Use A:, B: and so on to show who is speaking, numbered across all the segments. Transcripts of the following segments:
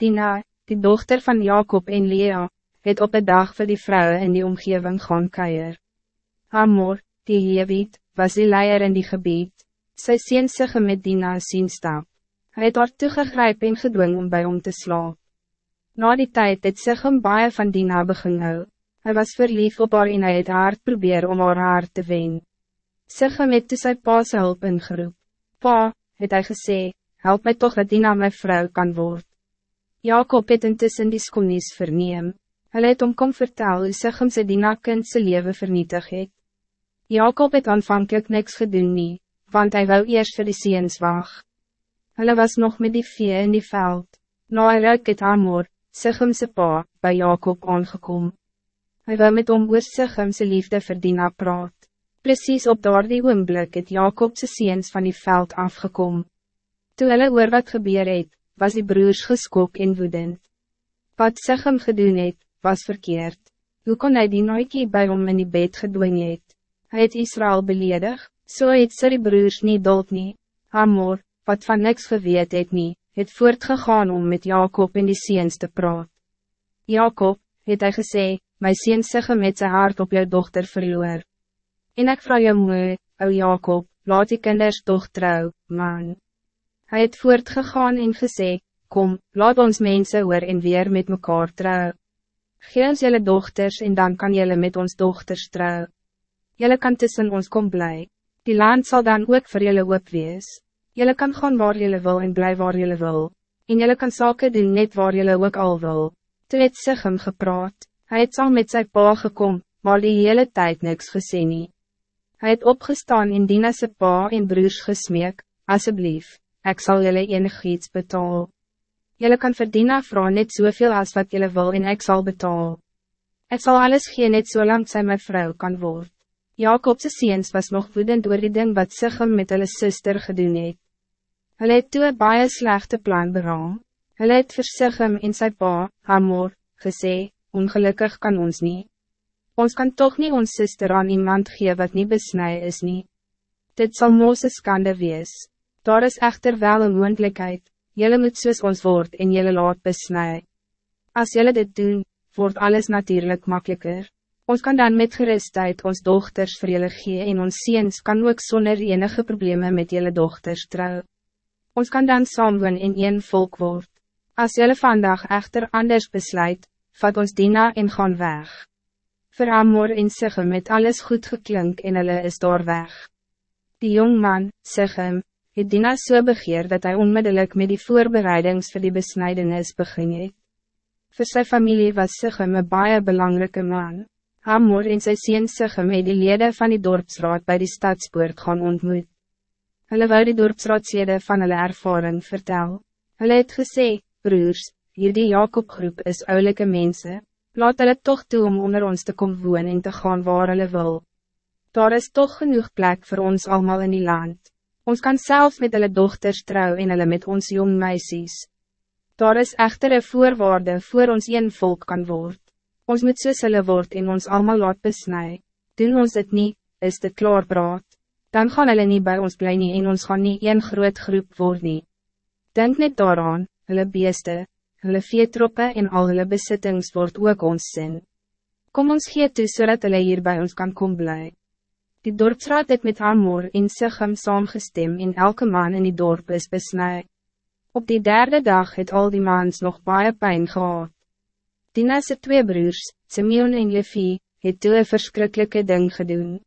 A: Dina, die dochter van Jacob en Lea, het op een dag voor die vrouwen in die omgeving gaan keier. Hamor, die Hewiet, was die leier in die gebied. Sy sien sig met Dina sien stap. Hy het haar toegegryp en gedwing om bij om te slaap. Na die tijd het sig hem baie van Dina begin hou. Hy was verlief op haar en hy het haar probeer om haar haar te wen. Sig hem het toe sy pa sy hulp ingeroep. Pa, het hy gesê, help mij toch dat Dina mijn vrouw kan worden. Jacob het intussen die skonies verneem. Hy het om kom vertel hoe sig hem sy Dina kind sy leven vernietig het. Jacob het aanvankelijk niks gedoen nie, want hij wou eerst vir die seens wacht. Hulle was nog met die vee in die veld. Na hy ruik het Hamor, Sichem se pa, by Jacob aangekom. Hy wil met hom oor Sichem se liefde vir Dina praat. Precies op daardie oomblik het Jacob se seens van die veld afgekom. Toe hulle oor wat gebeur het, was die broers geskok en woedend. Wat Sichem gedoen het, was verkeerd. Hoe kon hy die nooikie by hom in die bed gedwing het? Hy het Israël beledig, so het sy broers nie dood nie. Hamor, wat van niks geweet het nie, het voortgegaan om met Jacob in die seens te praat. Jacob, het hy gesê, my seens sigge met sy hart op jou dochter verloor. En ek vraag jou moe, ou Jacob, laat die kinders toch trouw, man. Hij het voortgegaan en gesê, kom, laat ons mensen oor en weer met mekaar trouw. Gee ons jylle dochters en dan kan jylle met ons dochters trouw. Jylle kan tussen ons kom blij. Die land zal dan ook voor jylle hoop wees. Jullie kan gaan waar jullie wil en blij waar jullie wil. En jullie kan zaken doen net waar jullie ook al wil. Toe het zich hem gepraat. Hij het al met zijn pa gekom, maar die hele tijd niks gezien nie. Hij het opgestaan in Dina's pa en broers gesmeek, alsjeblieft, ik zal jullie enig iets betaal. Jullie kan verdienen vrouw net zoveel als wat jullie wil en ik zal betaal. Ik zal alles geen net zo lang zijn mijn vrouw kan worden. Jacobse seens was nog woedend oor die ding wat Sichem met hulle sister gedoen het. Hulle het toe een baie slechte plan beraam. Hulle het vir Sichem en sy pa, Hamor, gesê, ongelukkig kan ons niet. Ons kan toch niet ons sister aan iemand gee wat niet besnij is nie. Dit zal Moses skande wees. Daar is echter wel een moendlikheid, jylle moet soos ons word en jylle laat besnij. Als jylle dit doen, wordt alles natuurlijk makkelijker. Ons kan dan met gerustheid ons dochters vir julle gee en ons ziens kan ook zonder enige problemen met jullie dochters trouw. Ons kan dan samen in één volk word. Als jullie vandaag echter anders besluit, vat ons Dina en gaan weg. Vir Amor en Sigem met alles goed geklink en hulle is daar weg. Die jongman, Sigem, het Dina so begeer dat hij onmiddellijk met die voorbereidings voor die besnijdenis begin het. Voor zijn familie was Sigem een baie belangrijke man. Hamor en sy sien Sigem het die lede van die dorpsraad bij die stadspoort gaan ontmoet. Hulle wou die dorpsraadslede van hulle ervaring vertel. Hulle het gesê, broers, hier die Jacobgroep is oulike mensen. laat hulle toch toe om onder ons te kom woon en te gaan waar hulle wil. Daar is toch genoeg plek voor ons allemaal in die land. Ons kan zelf met hulle dochters trouw en hulle met ons jong meisjes. Daar is echter een voorwaarde voor ons een volk kan worden. Ons moet soos hulle word en ons allemaal laat besnij. Doen ons dit niet, is dit klaar praat. Dan gaan hulle niet bij ons blij nie en ons gaan niet een groot groep word nie. Denk net daaraan, hulle beeste, hulle veetroppe en al hulle besittings word ook ons sin. Kom ons gee toe so dat hulle hier bij ons kan kom blij. Die dorpsraad het met Hamor en Sigem saamgestem en elke man in die dorp is besnij. Op die derde dag het al die maans nog baie pijn gehad. Dina's twee broers, Simeon en Levi, het toe een verschrikkelijke ding gedoen.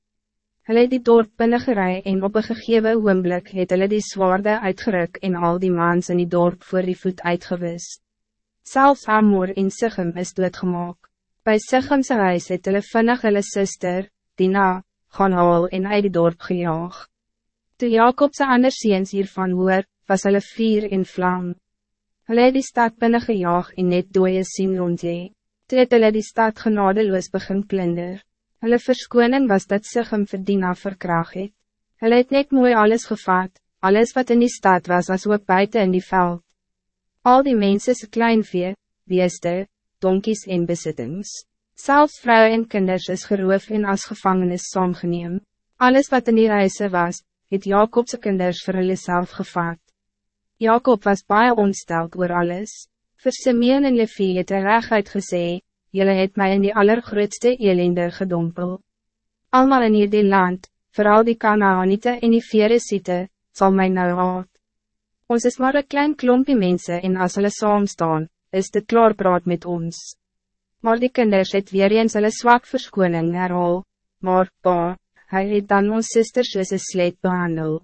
A: Hulle het die dorp binnengerei en op een gegeven oomblik het hulle die zwaarde uitgeruk en al die maans in die dorp voor die voet uitgewis. Selfs Amor en Sichem is doodgemaak. By Sichemse huis het hulle vinnig hulle sister, Dina, gaan haal en uit die dorp gejaag. Toe Jacobse ander seens hiervan hoor, was hulle vier in vlam. Hulle het die stad binnen gejaag en net dooie sien rondje. Toe het hulle die stad genadeloos begin plinder. Hulle verskoning was dat sig hem verdien verkraag het. Hulle het net mooi alles gevat, alles wat in die stad was as ook buiten in die veld. Al die mensen se kleinvee, weeste, donkies en besittings. Zelfs vrouwen en kinders is geroof en as gevangenis saamgeneem. Alles wat in die reise was, het Jacobse kinders vir hulle self gevat. Jacob was baie ontsteld oor alles. Voor Simeon en Levi het hy reguit gesê, Jylle het mij in die allergrootste elende gedompel. Almal in hierdie land, vooral die Kanaanite en die Veresite, zal mij nou haat. Ons is maar een klein klompje mensen en as hulle saam staan, is dit klaar praat met ons. Maar die kinders het weer eens hulle zwak verskoning herhaal, maar pa, hij het dan ons sisters soos een sleet behandel.